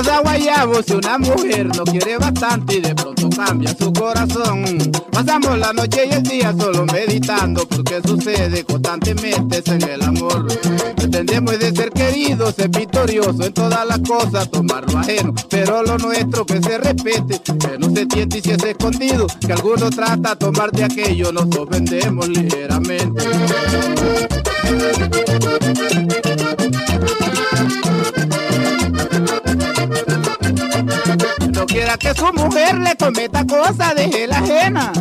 nos da guayabo si una mujer no quiere bastante y de pronto cambia su corazón. Pasamos la noche y el día solo meditando porque sucede constantemente en el amor. Pretendemos de ser queridos, ser victoriosos en todas las cosas, tomar lo ajeno, pero lo nuestro que se respete, que no se tiente y si es escondido, que alguno trata de tomar de aquello, nos ofendemos ligeramente. Su mujer le cometa cosa, deje la ajena.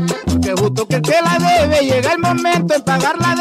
Que justo que el que la debe llega el momento de pagar la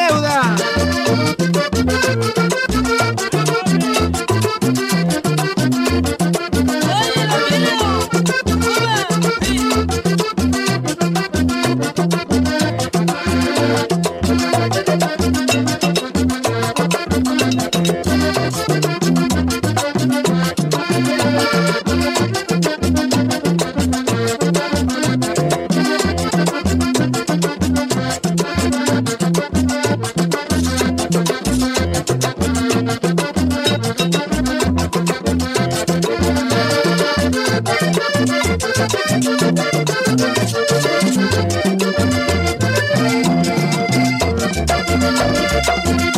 deuda. Miramos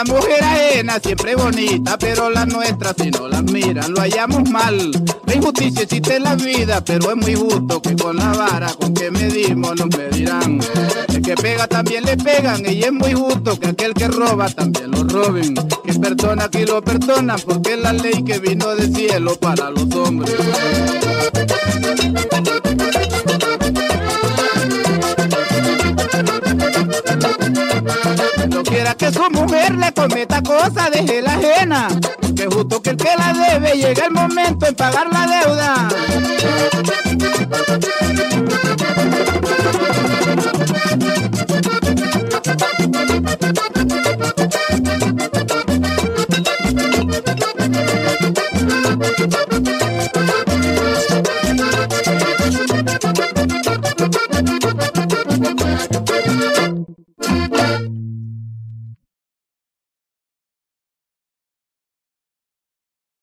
la mujer ajena, siempre bonita, pero la nuestra si no la miran lo hallamos mal. La injusticia existe en la vida, pero es muy justo que con la vara con que medimos nos medirán. El que pega también le pegan y es muy justo que aquel que roba también lo roben. Que perdona que lo perdonan porque es la ley que vino del cielo para los hombres. su mujer le cometa cosa, deje la ajena. Que justo que el que la debe llega el momento en pagar la deuda.